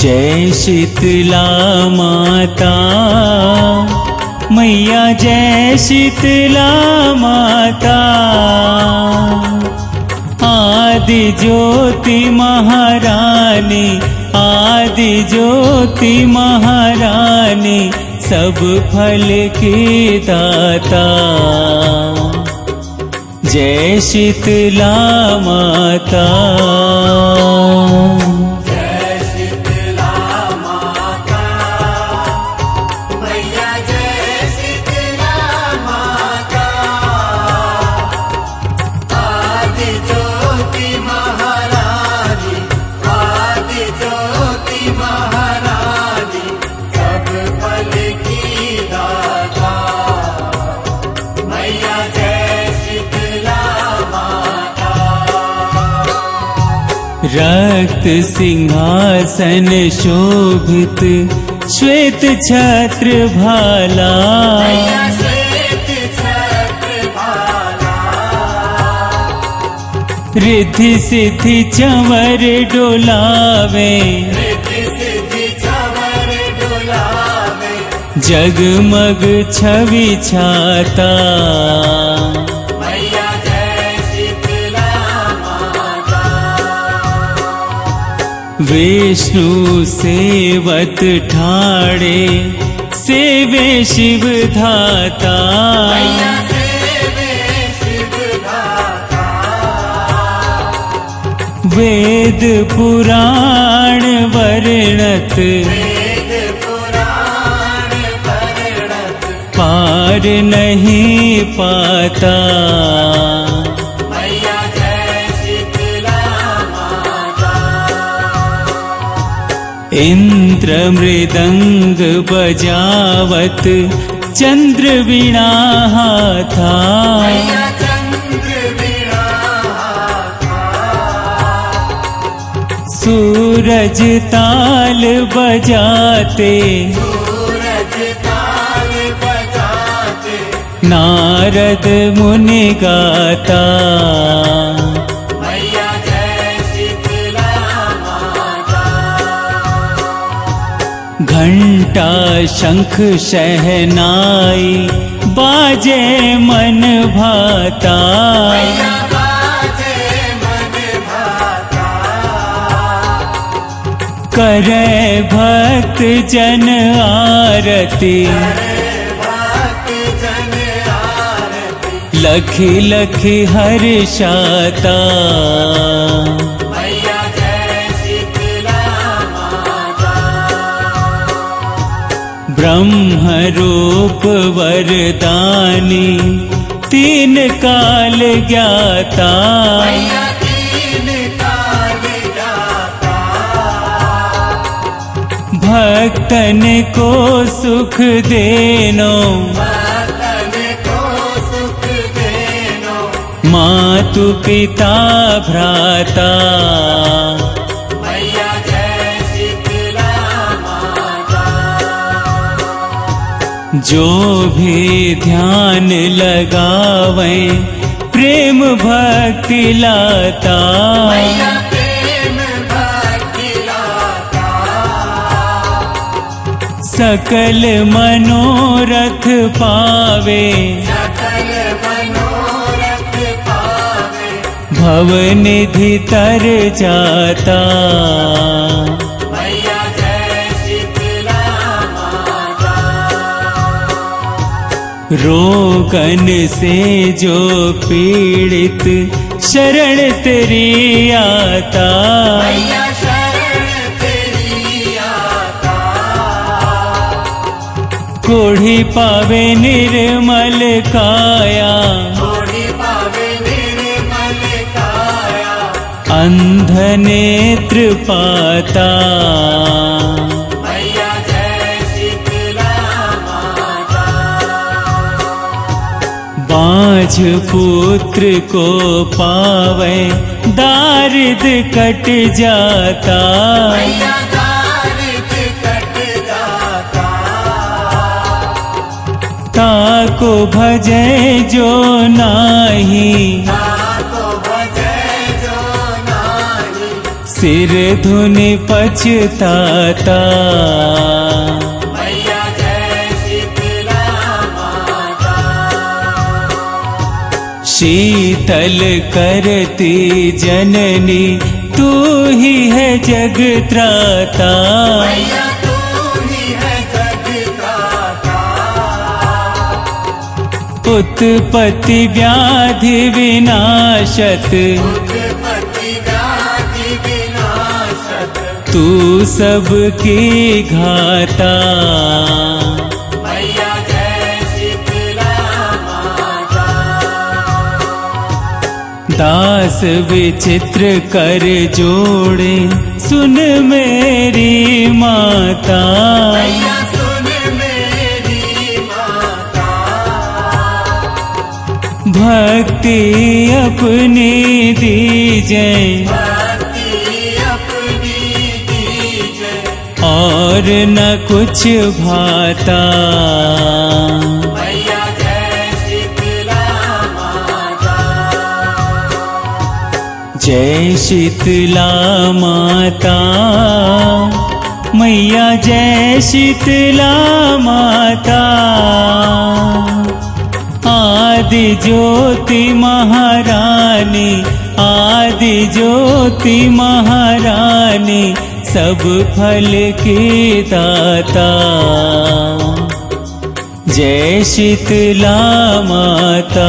जय शीतला माता। मैया जय शीतला माता। आदि ज्योति महारानी, आदि ज्योति महारानी, सब फल की दाता। जय शीतला माता। रक्त सिंहासन शोभित श्वेत छत्र भाला। रिद्धि सिद्धि चंवर डोलावे जगमग छवि छाता। विष्णु सेवत ठाणे सेवे शिव धाता। वेद पुराण वर्णत पार नहीं पाता। इन्द्र मृदङ्ग बजावत चन्द्रविणा हाथा। सूरज ताल बजाते। सूरज नारद मुनि गाता। मैया जय शीतला माता घंटा शंख शहनाई बाजे मन भाता। मैया बाजे मन भाता। करे भक्त जन आरती। लखी लखी हर्षाता मैया जय शीतला माता। ब्रह्म रूप वरदानी तीन काल ज्ञाता। भक्तन को सुख देनो। मातु पिता जो भी ध्यान लगावे प्रेम भक्ति लाता। सकल मनोरथ पावे। सकल मनो भवनिधि तर जाता। रोगन से जो पीड़ित शरण तेरी आता। शरण तेरी आता। कोढ़ी पावे निर्मल काया। अंध नेत्र पाता। मैया जय शीतला माता। बाझ पुत्र को पावे दारिद कट जाता। मैया दारिद कट जाता। ताको भजे जो नाही। सिर धुनि पछताता। मैया जय शीतला माता शीतल करती जननी तू ही है जग त्राता मैया तू ही है जगदाता उत्पत्ति व्याधि विनाशत। तू सबके घाता दास विचित्र कर जोड़े सुन मेरी माता। सुन मेरी माता। भक्ति अपनी दीजे। और न कुछ भाता। मैया जय शीतला माता। जय शीतला माता। मैया जय शीतला माता। आदि ज्योति महारानी आदि ज्योति महारानी सब फल के दाता। जय शीतला माता।